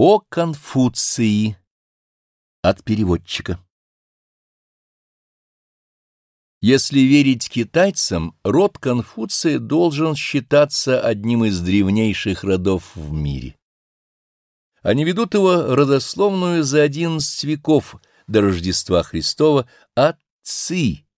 О Конфуции от переводчика Если верить китайцам, род Конфуция должен считаться одним из древнейших родов в мире. Они ведут его родословную за одиннадцать веков до Рождества Христова от Ци,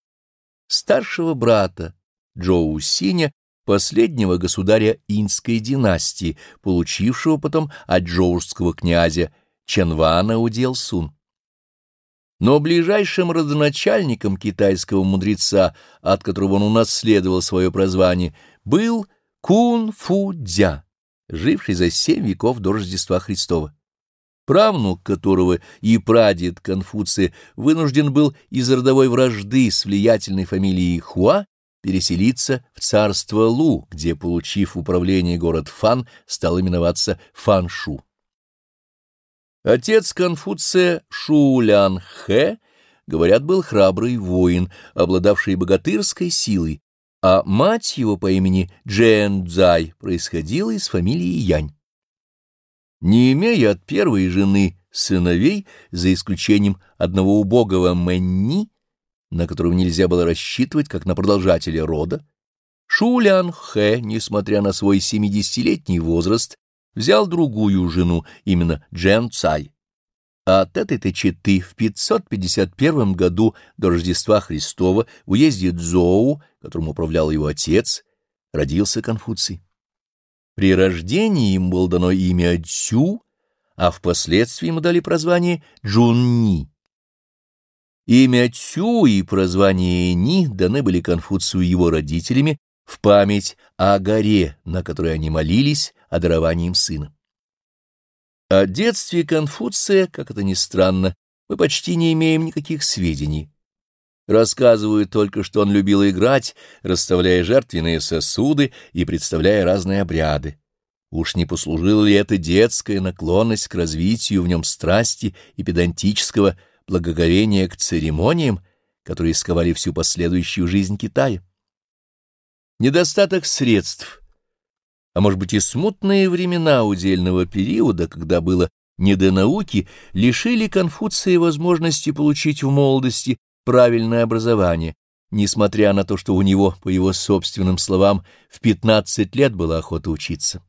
старшего брата Джоу Синя, последнего государя инской династии, получившего потом от джоужского князя Ченвана удел Сун. Но ближайшим родоначальником китайского мудреца, от которого он унаследовал свое прозвание, был Кун Фу Дзя, живший за семь веков до Рождества Христова правнук которого и прадед Конфуция вынужден был из родовой вражды с влиятельной фамилией Хуа переселиться в царство Лу, где, получив управление город Фан, стал именоваться Фаншу. Отец Конфуция Шулян Хэ, говорят, был храбрый воин, обладавший богатырской силой, а мать его по имени Джен Цзай происходила из фамилии Янь. Не имея от первой жены сыновей, за исключением одного убогого Мэнни, на которого нельзя было рассчитывать как на продолжателя рода, Шулян Хэ, несмотря на свой семидесятилетний возраст, взял другую жену, именно Джен Цай. А от этой-то четы в 551 году до Рождества Христова в уезде Цзоу, которым управлял его отец, родился Конфуций. При рождении им было дано имя Цю, а впоследствии ему дали прозвание Джунни. Имя Цю и прозвание Ни даны были Конфуцию его родителями в память о горе, на которой они молились о даровании им сына. О детстве Конфуция, как это ни странно, мы почти не имеем никаких сведений. Рассказывают только, что он любил играть, расставляя жертвенные сосуды и представляя разные обряды. Уж не послужила ли это детская наклонность к развитию в нем страсти и педантического благоговения к церемониям, которые сковали всю последующую жизнь Китая. Недостаток средств, а может быть и смутные времена удельного периода, когда было не до науки, лишили Конфуция возможности получить в молодости правильное образование, несмотря на то, что у него, по его собственным словам, в 15 лет была охота учиться.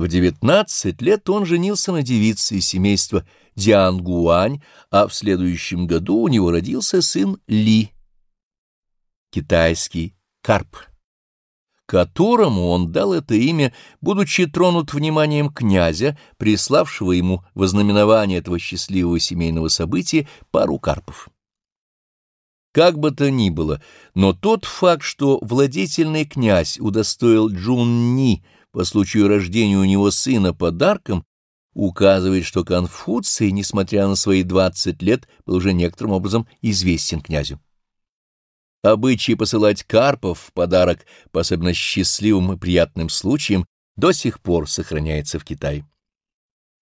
В девятнадцать лет он женился на девице из семейства Диан Гуань, а в следующем году у него родился сын Ли, китайский карп, которому он дал это имя, будучи тронут вниманием князя, приславшего ему вознаменование этого счастливого семейного события пару карпов. Как бы то ни было, но тот факт, что владетельный князь удостоил Джун Ни по случаю рождения у него сына подарком, указывает, что Конфуций, несмотря на свои двадцать лет, был уже некоторым образом известен князю. Обычай посылать карпов в подарок по особенно счастливым и приятным случаям до сих пор сохраняется в Китае.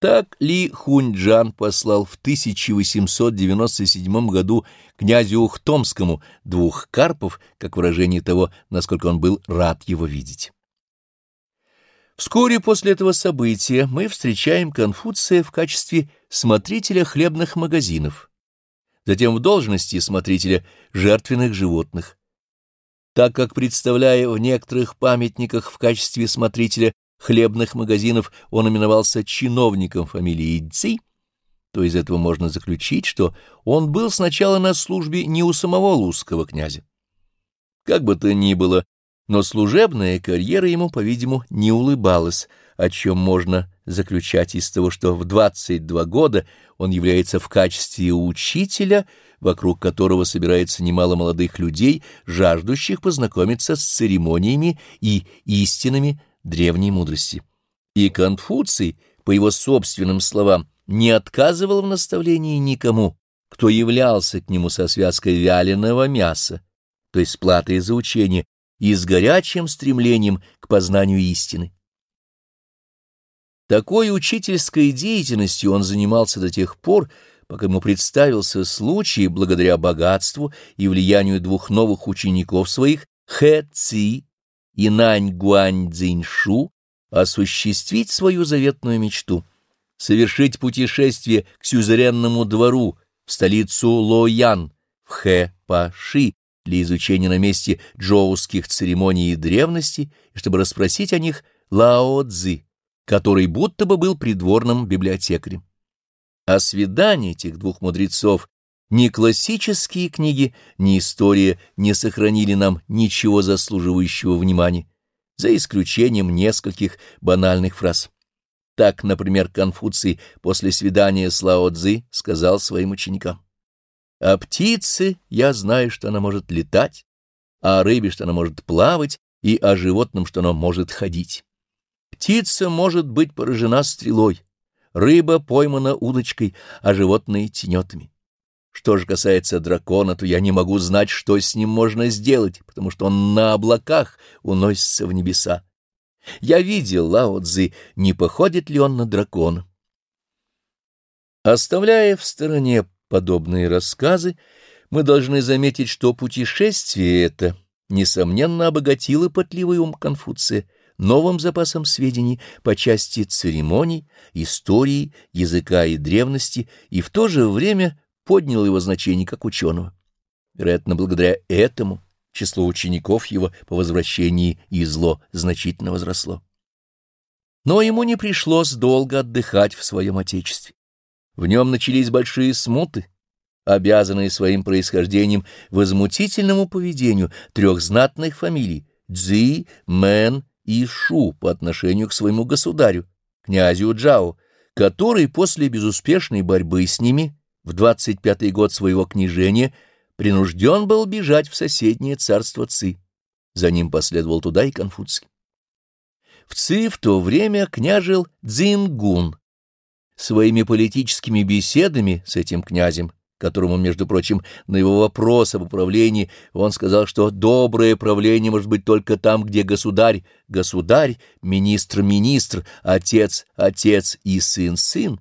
Так Ли Хуньджан послал в 1897 году князю Ухтомскому двух карпов, как выражение того, насколько он был рад его видеть. Вскоре после этого события мы встречаем Конфуция в качестве смотрителя хлебных магазинов, затем в должности смотрителя жертвенных животных. Так как, представляя в некоторых памятниках в качестве смотрителя хлебных магазинов, он именовался чиновником фамилии Ци, то из этого можно заключить, что он был сначала на службе не у самого лузского князя. Как бы то ни было, но служебная карьера ему, по-видимому, не улыбалась, о чем можно заключать из того, что в 22 года он является в качестве учителя, вокруг которого собирается немало молодых людей, жаждущих познакомиться с церемониями и истинами древней мудрости. И Конфуций, по его собственным словам, не отказывал в наставлении никому, кто являлся к нему со связкой вяленого мяса, то есть платой за учение, и с горячим стремлением к познанию истины. Такой учительской деятельностью он занимался до тех пор, пока ему представился случай, благодаря богатству и влиянию двух новых учеников своих, Хэ Ци и Нань Гуань Цзиньшу, осуществить свою заветную мечту совершить путешествие к сюзеренному двору в столицу Лоян в Хэ-Паши для изучения на месте джоуских церемоний и древности, и чтобы расспросить о них Лао Цзы, который будто бы был придворным библиотекарем. О свидании этих двух мудрецов ни классические книги, ни история не сохранили нам ничего заслуживающего внимания, за исключением нескольких банальных фраз. Так, например, Конфуций после свидания с Лао Цзы сказал своим ученикам. «О птице я знаю, что она может летать, а о рыбе, что она может плавать, и о животном, что оно может ходить. Птица может быть поражена стрелой, рыба поймана удочкой, а животные — тенетами. Что же касается дракона, то я не могу знать, что с ним можно сделать, потому что он на облаках уносится в небеса. Я видел Лао Цзы, не походит ли он на дракона. Оставляя в стороне подобные рассказы, мы должны заметить, что путешествие это, несомненно, обогатило пытливый ум Конфуция новым запасом сведений по части церемоний, истории, языка и древности, и в то же время поднял его значение как ученого. Вероятно, благодаря этому число учеников его по возвращении из зло значительно возросло. Но ему не пришлось долго отдыхать в своем отечестве. В нем начались большие смуты, обязанные своим происхождением возмутительному поведению трех знатных фамилий — Цзи, Мэн и Шу по отношению к своему государю, князю Джао, который после безуспешной борьбы с ними в 25-й год своего княжения принужден был бежать в соседнее царство Ци. За ним последовал туда и Конфуций. В Ци в то время княжил Цзингун. Своими политическими беседами с этим князем, которому, между прочим, на его вопрос об управлении он сказал, что доброе правление может быть только там, где государь — государь, министр — министр, отец — отец и сын — сын,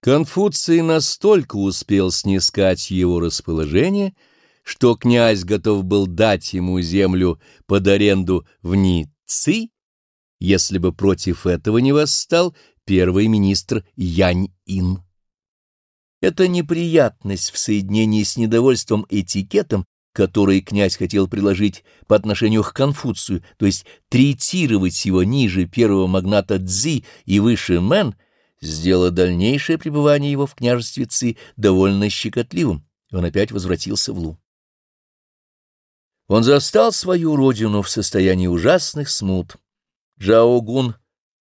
Конфуций настолько успел снискать его расположение, что князь готов был дать ему землю под аренду в Ниццы, если бы против этого не восстал первый министр Янь-Ин. Эта неприятность в соединении с недовольством этикетом, который князь хотел приложить по отношению к Конфуцию, то есть третировать его ниже первого магната Цзи и выше Мэн — сделало дальнейшее пребывание его в княжестве Ци довольно щекотливым, и он опять возвратился в Лу. Он застал свою родину в состоянии ужасных смут. Джао Гун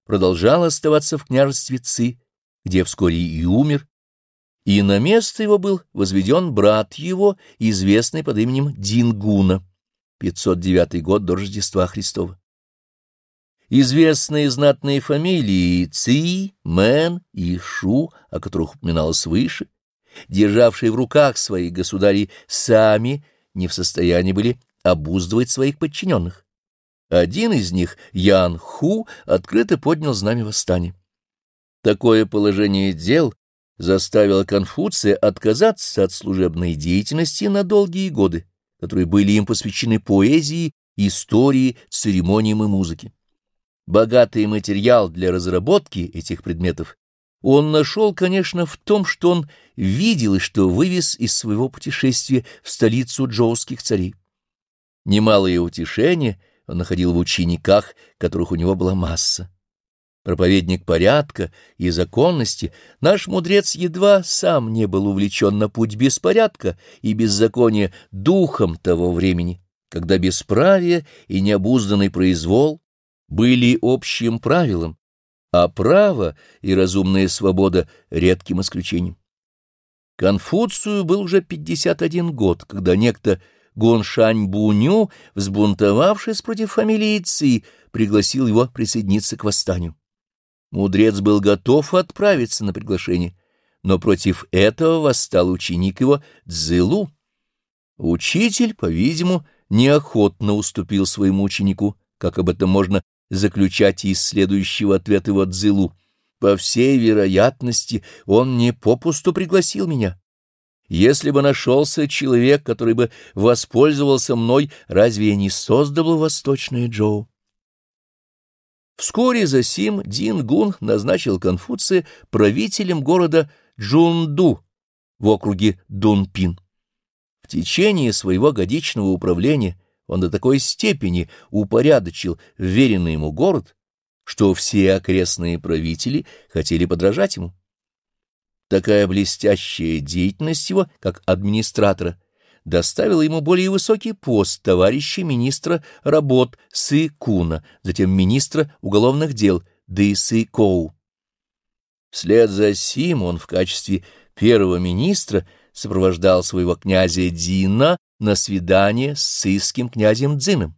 продолжал оставаться в княжестве Ци, где вскоре и умер, и на место его был возведен брат его, известный под именем Дингуна, 509 год до Рождества Христова. Известные знатные фамилии Ци, Мэн и Шу, о которых упоминалось выше, державшие в руках своих государей, сами не в состоянии были обуздывать своих подчиненных. Один из них, Ян Ху, открыто поднял знамя восстания. Такое положение дел заставило Конфуция отказаться от служебной деятельности на долгие годы, которые были им посвящены поэзии, истории, церемониям и музыке богатый материал для разработки этих предметов он нашел, конечно, в том, что он видел и что вывез из своего путешествия в столицу джоуских царей. Немалое утешение он находил в учениках, которых у него была масса. Проповедник порядка и законности, наш мудрец едва сам не был увлечен на путь беспорядка и беззакония духом того времени, когда бесправие и необузданный произвол были общим правилом, а право и разумная свобода — редким исключением. Конфуцию был уже 51 год, когда некто Гоншань Буню, взбунтовавшись против фамилии Ци, пригласил его присоединиться к восстанию. Мудрец был готов отправиться на приглашение, но против этого восстал ученик его Цзылу. Учитель, по-видимому, неохотно уступил своему ученику, как об этом можно заключать из следующего ответа его Дзилу. По всей вероятности, он не попусту пригласил меня. Если бы нашелся человек, который бы воспользовался мной, разве я не создал восточное Джоу? Вскоре за сим Дин Гун назначил Конфуция правителем города Джунду в округе Дунпин. В течение своего годичного управления он до такой степени упорядочил веренный ему город, что все окрестные правители хотели подражать ему. Такая блестящая деятельность его, как администратора, доставила ему более высокий пост товарища министра работ Сы Куна, затем министра уголовных дел Ды Сы Коу. Вслед за сим он в качестве первого министра сопровождал своего князя Дина на свидание с сыским князем Дзином,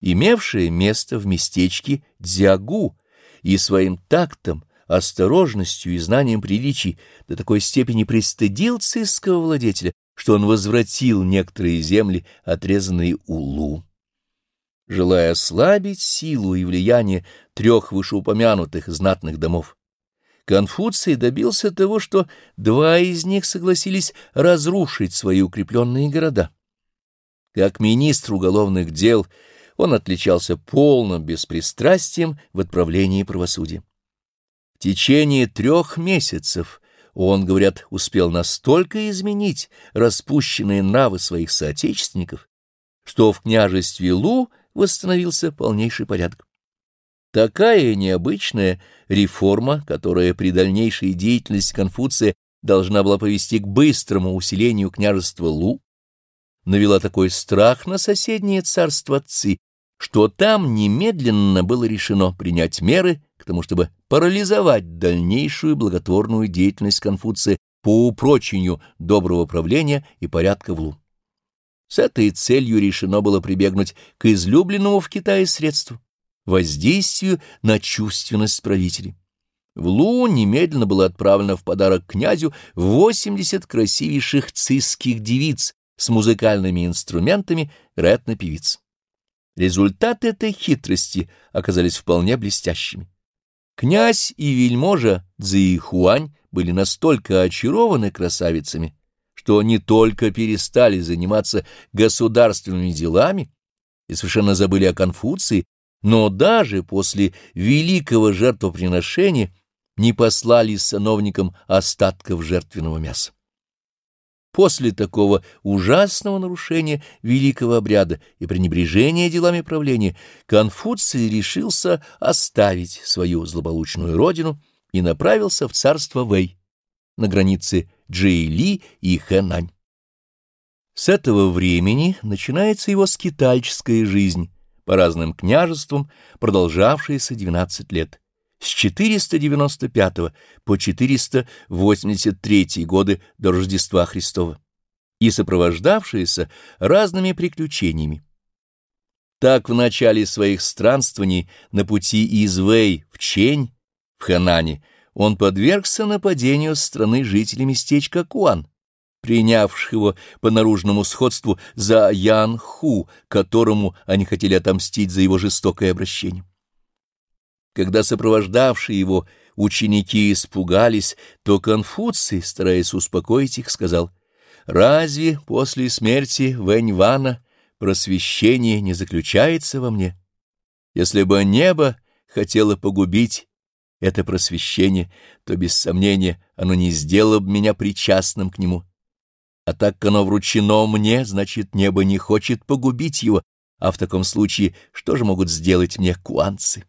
имевшее место в местечке Дзягу, и своим тактом, осторожностью и знанием приличий до такой степени пристыдил цисского владетеля, что он возвратил некоторые земли, отрезанные Улу. Желая ослабить силу и влияние трех вышеупомянутых знатных домов, Конфуций добился того, что два из них согласились разрушить свои укрепленные города. Как министр уголовных дел он отличался полным беспристрастием в отправлении правосудия. В течение трех месяцев он, говорят, успел настолько изменить распущенные нравы своих соотечественников, что в княжестве Лу восстановился полнейший порядок. Такая необычная реформа, которая при дальнейшей деятельности Конфуция должна была повести к быстрому усилению княжества Лу, навела такой страх на соседнее царство Ци, что там немедленно было решено принять меры к тому, чтобы парализовать дальнейшую благотворную деятельность Конфуция по упрочению доброго правления и порядка в Лу. С этой целью решено было прибегнуть к излюбленному в Китае средству — воздействию на чувственность правителей. В Лу немедленно было отправлено в подарок князю 80 красивейших цисских девиц с музыкальными инструментами, вероятно, певиц. Результаты этой хитрости оказались вполне блестящими. Князь и вельможа Цзэйхуань были настолько очарованы красавицами, что не только перестали заниматься государственными делами и совершенно забыли о Конфуции, но даже после великого жертвоприношения не послали сановникам остатков жертвенного мяса. После такого ужасного нарушения великого обряда и пренебрежения делами правления Конфуций решился оставить свою злополучную родину и направился в царство Вэй на границе Джейли и Хэнань. С этого времени начинается его скитальческая жизнь по разным княжествам, продолжавшаяся 12 лет с 495 по 483 годы до Рождества Христова и сопровождавшиеся разными приключениями. Так в начале своих странствований на пути из Вэй в Чень, в Ханане, он подвергся нападению страны жителей местечка Куан, принявших его по наружному сходству за Ян Ху, которому они хотели отомстить за его жестокое обращение. Когда сопровождавшие его ученики испугались, то Конфуций, стараясь успокоить их, сказал, «Разве после смерти Вэньвана просвещение не заключается во мне? Если бы небо хотело погубить это просвещение, то, без сомнения, оно не сделало бы меня причастным к нему. А так как оно вручено мне, значит, небо не хочет погубить его, а в таком случае что же могут сделать мне куанцы?»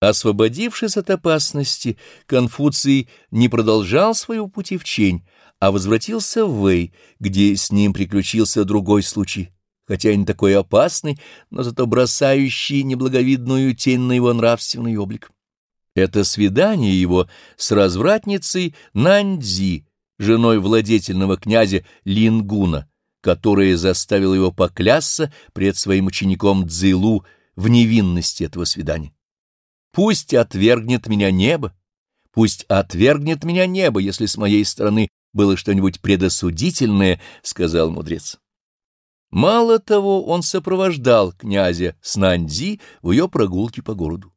Освободившись от опасности, Конфуций не продолжал своего пути в Чень, а возвратился в Вэй, где с ним приключился другой случай, хотя и не такой опасный, но зато бросающий неблаговидную тень на его нравственный облик. Это свидание его с развратницей Нандзи, женой владетельного князя Лингуна, которая заставила его поклясться пред своим учеником Цзилу в невинности этого свидания. Пусть отвергнет меня небо, пусть отвергнет меня небо, если с моей стороны было что-нибудь предосудительное, — сказал мудрец. Мало того, он сопровождал князя Снанди в ее прогулке по городу.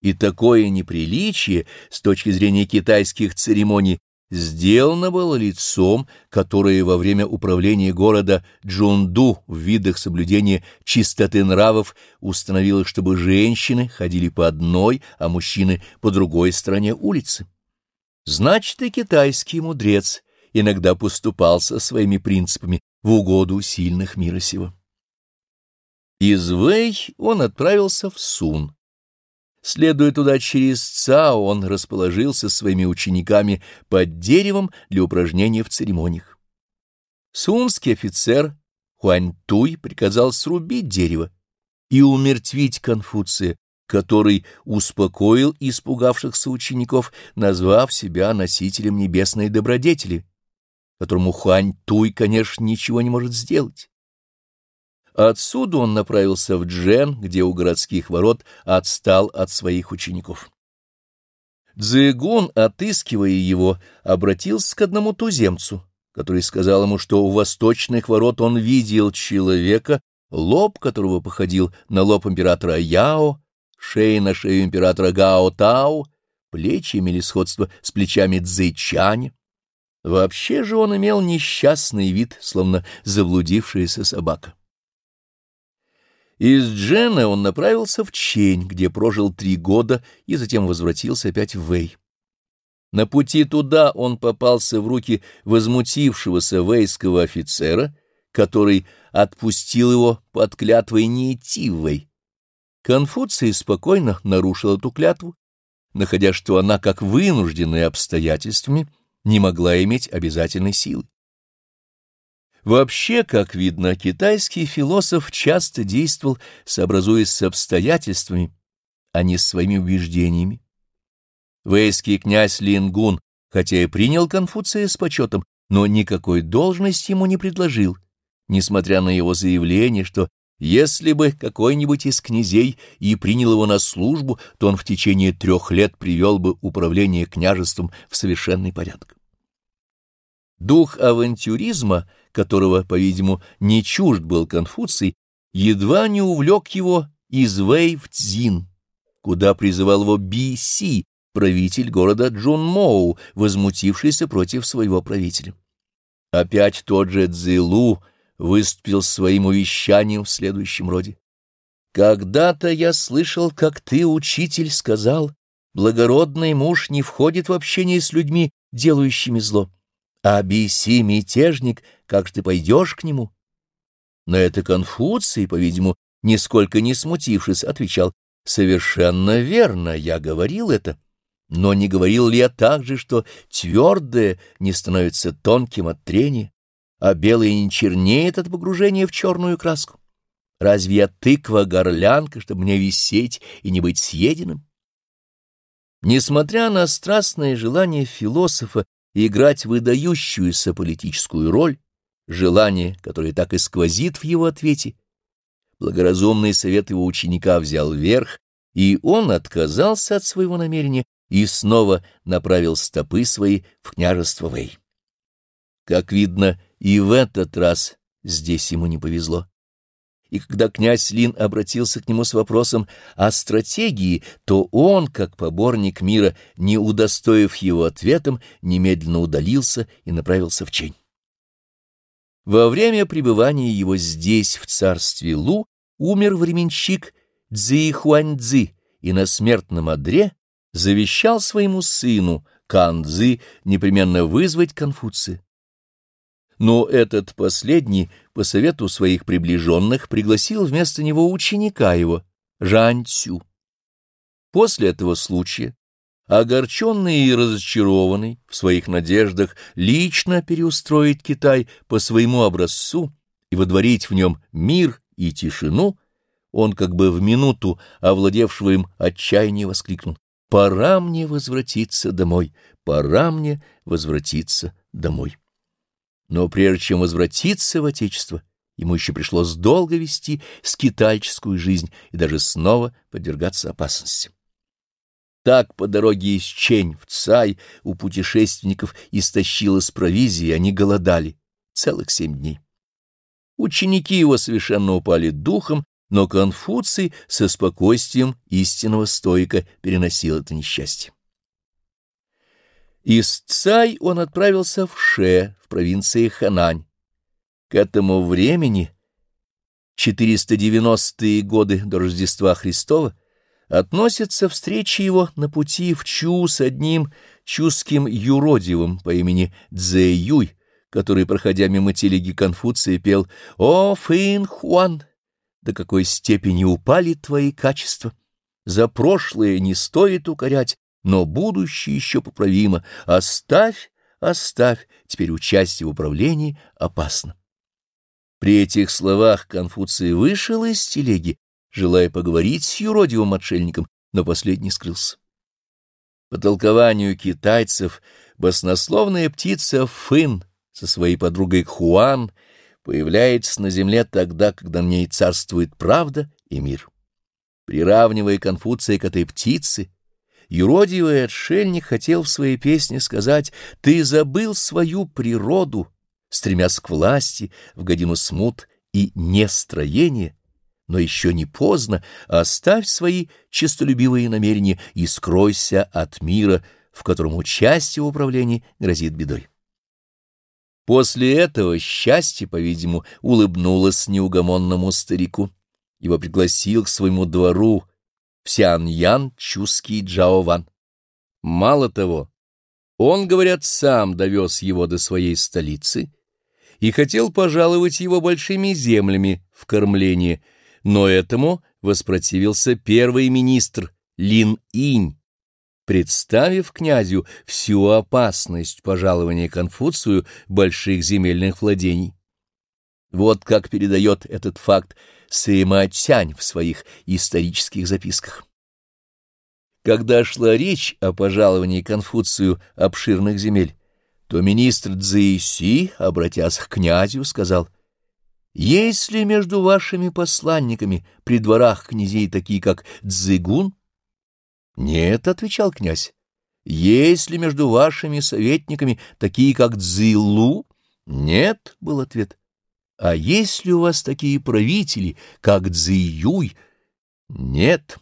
И такое неприличие с точки зрения китайских церемоний сделано было лицом, которое во время управления города Джунду в видах соблюдения чистоты нравов установило, чтобы женщины ходили по одной, а мужчины по другой стороне улицы. Значит, и китайский мудрец иногда поступался своими принципами в угоду сильных мира сего. Из Вэй он отправился в Сун. Следуя туда через Цао, он расположился с своими учениками под деревом для упражнения в церемониях. Сунский офицер Хуаньтуй приказал срубить дерево и умертвить Конфуция, который успокоил испугавшихся учеников, назвав себя носителем небесной добродетели, которому Хуаньтуй, конечно, ничего не может сделать. Отсюда он направился в Джен, где у городских ворот отстал от своих учеников. Цзэгун, отыскивая его, обратился к одному туземцу, который сказал ему, что у восточных ворот он видел человека, лоб которого походил на лоб императора Яо, шея на шею императора Гао Тао, плечи имели сходство с плечами Цзэйчаня. Вообще же он имел несчастный вид, словно заблудившаяся собака. Из Джена он направился в Чень, где прожил три года и затем возвратился опять в Вэй. На пути туда он попался в руки возмутившегося вейского офицера, который отпустил его под клятвой не идти в Вэй. Конфуций спокойно нарушил эту клятву, находя, что она, как вынужденная обстоятельствами, не могла иметь обязательной силы. Вообще, как видно, китайский философ часто действовал, сообразуясь с обстоятельствами, а не с своими убеждениями. Вейский князь Лингун, хотя и принял Конфуция с почетом, но никакой должности ему не предложил, несмотря на его заявление, что если бы какой-нибудь из князей и принял его на службу, то он в течение трех лет привел бы управление княжеством в совершенный порядок. Дух авантюризма, которого, по-видимому, не чужд был Конфуций, едва не увлек его из Вэй в Цзин, куда призывал его Би-Си, правитель города Джунмоу, возмутившийся против своего правителя. Опять тот же Цзилу выступил своим увещанием в следующем роде. «Когда-то я слышал, как ты, учитель, сказал, благородный муж не входит в общение с людьми, делающими зло. А Биси мятежник, как же ты пойдешь к нему? На это Конфуций, по-видимому, нисколько не смутившись, отвечал, «Совершенно верно, я говорил это». Но не говорил ли я также, что твердое не становится тонким от трения, а белое не чернеет от погружения в черную краску? Разве я тыква-горлянка, чтобы мне висеть и не быть съеденным? Несмотря на страстное желание философа играть выдающуюся политическую роль, желание, которое так и сквозит в его ответе. Благоразумный совет его ученика взял верх, и он отказался от своего намерения и снова направил стопы свои в княжество Вэй. Как видно, и в этот раз здесь ему не повезло и когда князь Лин обратился к нему с вопросом о стратегии, то он, как поборник мира, не удостоив его ответом, немедленно удалился и направился в Чень. Во время пребывания его здесь, в царстве Лу, умер временщик Цзи Хуаньцзи и на смертном одре завещал своему сыну Кан Цзи непременно вызвать Конфуция но этот последний, по совету своих приближенных, пригласил вместо него ученика его, Жань Цю. После этого случая, огорченный и разочарованный в своих надеждах лично переустроить Китай по своему образцу и водворить в нем мир и тишину, он как бы в минуту овладевшего им отчаяние воскликнул «Пора мне возвратиться домой, пора мне возвратиться домой». Но прежде чем возвратиться в Отечество, ему еще пришлось долго вести скитальческую жизнь и даже снова подвергаться опасности. Так по дороге из Чень в Цай у путешественников истощилась провизия, они голодали целых семь дней. Ученики его совершенно упали духом, но Конфуций со спокойствием истинного стоика переносил это несчастье. Из Цай он отправился в Ше, в провинции Ханань. К этому времени, 490-е годы до Рождества Христова, относятся встречи его на пути в Чу с одним чуским юродивым по имени Цзэ Юй, который, проходя мимо телеги Конфуция, пел «О, Фин Хуан, до какой степени упали твои качества! За прошлое не стоит укорять, но будущее еще поправимо. Оставь, оставь, теперь участие в управлении опасно». При этих словах Конфуций вышел из телеги, желая поговорить с юродивым отшельником, но последний скрылся. По толкованию китайцев, баснословная птица Фын со своей подругой Хуан появляется на земле тогда, когда в ней царствует правда и мир. Приравнивая Конфуция к этой птице, юродивый отшельник хотел в своей песне сказать «Ты забыл свою природу, стремясь к власти в годину смут и нестроения, но еще не поздно, оставь свои честолюбивые намерения и скройся от мира, в котором участие в управлении грозит бедой. После этого счастье, по-видимому, улыбнулось неугомонному старику. Его пригласил к своему двору в Сяньян Чуский Джаован. Мало того, он, говорят, сам довез его до своей столицы и хотел пожаловать его большими землями в кормление — но этому воспротивился первый министр Лин Инь, представив князю всю опасность пожалования Конфуцию больших земельных владений. Вот как передает этот факт Сыма Тянь в своих исторических записках. Когда шла речь о пожаловании Конфуцию обширных земель, то министр Цзэйси, обратясь к князю, сказал — есть ли между вашими посланниками при дворах князей такие, как Дзыгун? Нет, — отвечал князь. Есть ли между вашими советниками такие, как Дзилу? Нет, — был ответ. А есть ли у вас такие правители, как Цзиюй? Нет.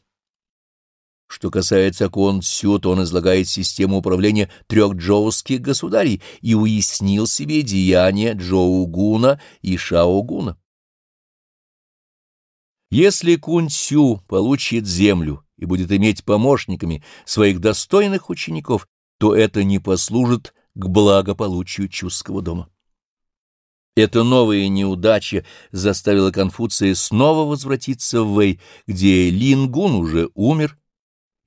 Что касается Кон Цю, то он излагает систему управления трех джоуских государей и уяснил себе деяния Джоугуна и Шаогуна. Если Кун Цю получит землю и будет иметь помощниками своих достойных учеников, то это не послужит к благополучию Чуского дома. Эта новая неудача заставила Конфуция снова возвратиться в Вэй, где Лингун уже умер,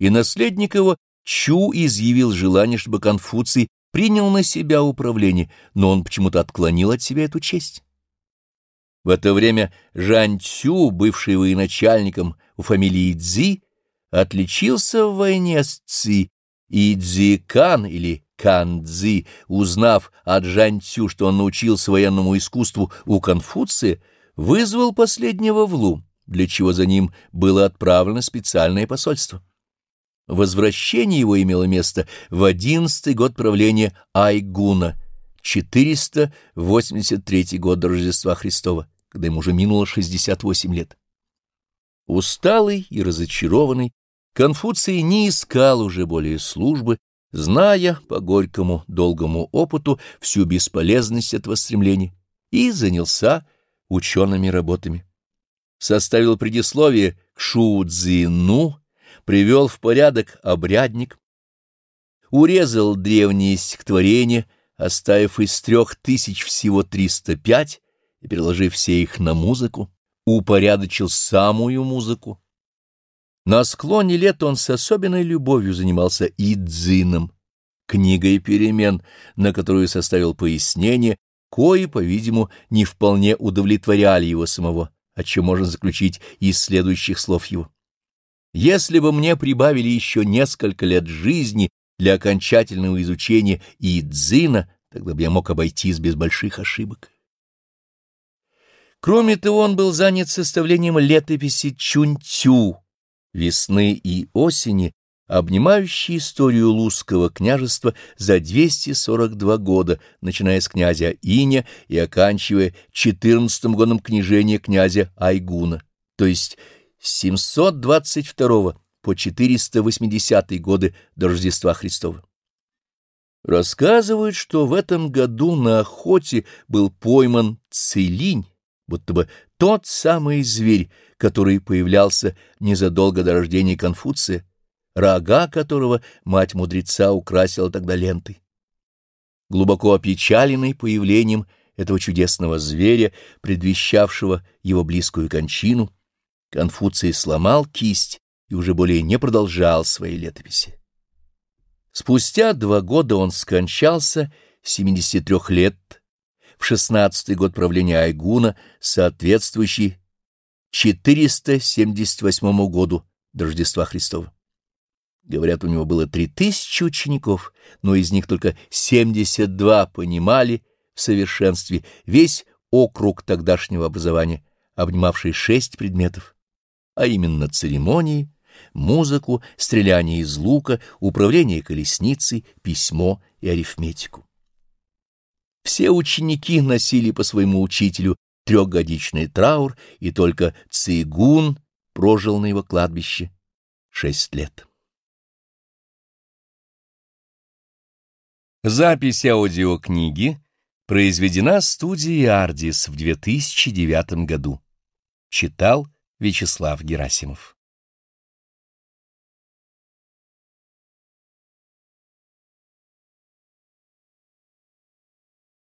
и наследник его Чу изъявил желание, чтобы Конфуций принял на себя управление, но он почему-то отклонил от себя эту честь. В это время Жань Цю, бывший военачальником у фамилии Цзи, отличился в войне с Ци, и Цзи Кан или Кан Цзи, узнав от Жань Цю, что он научился военному искусству у Конфуция, вызвал последнего в Лу, для чего за ним было отправлено специальное посольство. Возвращение его имело место в одиннадцатый год правления Айгуна, 483 год до Рождества Христова, когда ему уже минуло 68 лет. Усталый и разочарованный, Конфуций не искал уже более службы, зная по горькому долгому опыту всю бесполезность этого стремления, и занялся учеными работами. Составил предисловие к Шу-Цзину, привел в порядок обрядник, урезал древние стихотворения, оставив из трех тысяч всего триста пять и переложив все их на музыку, упорядочил самую музыку. На склоне лет он с особенной любовью занимался и дзином, книгой перемен, на которую составил пояснение, кои, по-видимому, не вполне удовлетворяли его самого, о чем можно заключить из следующих слов его. Если бы мне прибавили еще несколько лет жизни для окончательного изучения и дзина, тогда бы я мог обойтись без больших ошибок. Кроме того, он был занят составлением летописи Чунтю весны и осени, обнимающей историю Лузского княжества за 242 года, начиная с князя Иня и оканчивая 14 годом княжения князя Айгуна, то есть 722 по 480 годы до Рождества Христова. Рассказывают, что в этом году на охоте был пойман целинь, будто бы тот самый зверь, который появлялся незадолго до рождения Конфуция, рога которого мать мудреца украсила тогда лентой. Глубоко опечаленный появлением этого чудесного зверя, предвещавшего его близкую кончину, Конфуций сломал кисть и уже более не продолжал своей летописи. Спустя два года он скончался, 73 лет, в шестнадцатый год правления Айгуна, соответствующий 478 году до Рождества Христова. Говорят, у него было три тысячи учеников, но из них только 72 понимали в совершенстве весь округ тогдашнего образования, обнимавший шесть предметов, а именно церемонии, музыку, стреляние из лука, управление колесницей, письмо и арифметику. Все ученики носили по своему учителю трехгодичный траур, и только Цигун прожил на его кладбище шесть лет. Запись аудиокниги произведена студией «Ардис» в 2009 году. Читал Вячеслав Герасимов